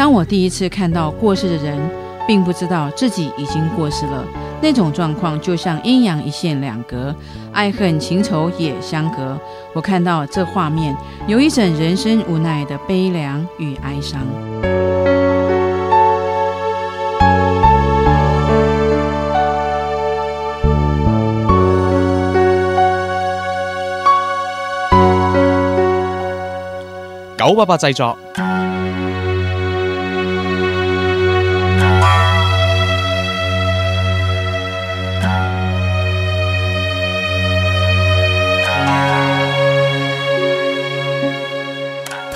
当我第一次看到过世的人，并不知道自己已经过世了，那种状况就像阴阳一线两隔，爱恨情仇也相隔。我看到这画面，有一种人生无奈的悲凉与哀伤。九八八製作。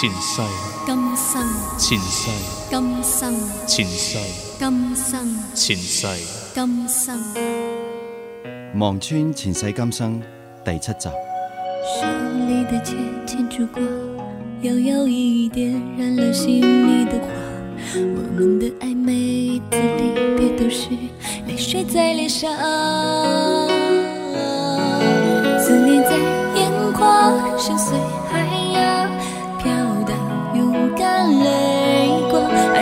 前世，今生，前世，今生，前世，今生，前世，今生。望穿前世今生第七集。手里的剑牵住光，摇摇一一点燃了心里的花。我们的暧昧次离别都是泪水在脸上，思念在眼眶深邃